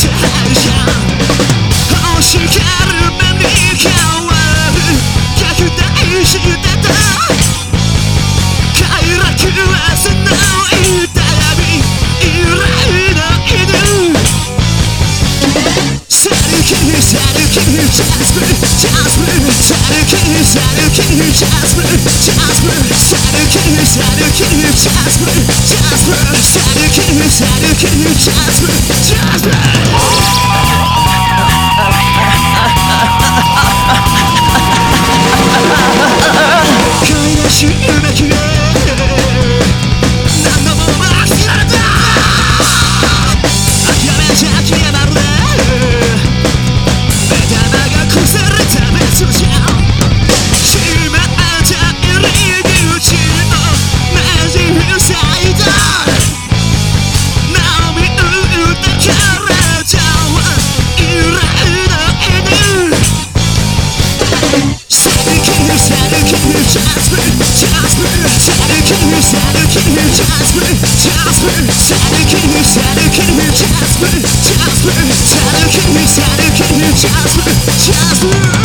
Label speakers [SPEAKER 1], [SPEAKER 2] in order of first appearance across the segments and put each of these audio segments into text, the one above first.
[SPEAKER 1] Jasper, Jasper, Jasper, Jasper, Jasper, Jasper, Jasper, you tell me? Can you trust me? Trust me? Jasper, Saturday, Saturday, Jasper, Jasper, Saturday, Saturday, Jasper, Jasper.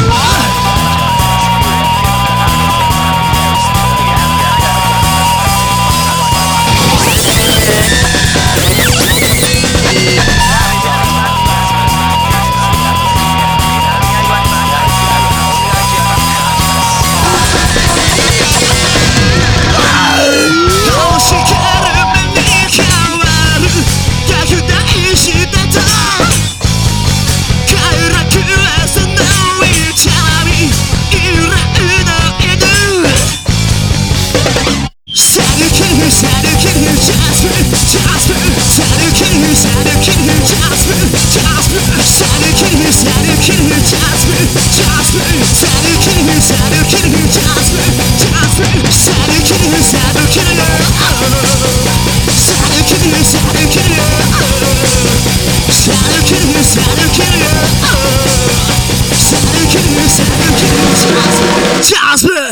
[SPEAKER 1] Seni kıracağız mı? Caz mı? Seni kır, seni kıracağız mı? Caz mı? Seni kır, seni kıracağız mı? Caz mı? Seni kır, seni kır Seni kır, seni kır Seni kır, seni kır Seni kır, seni kır Caz mı?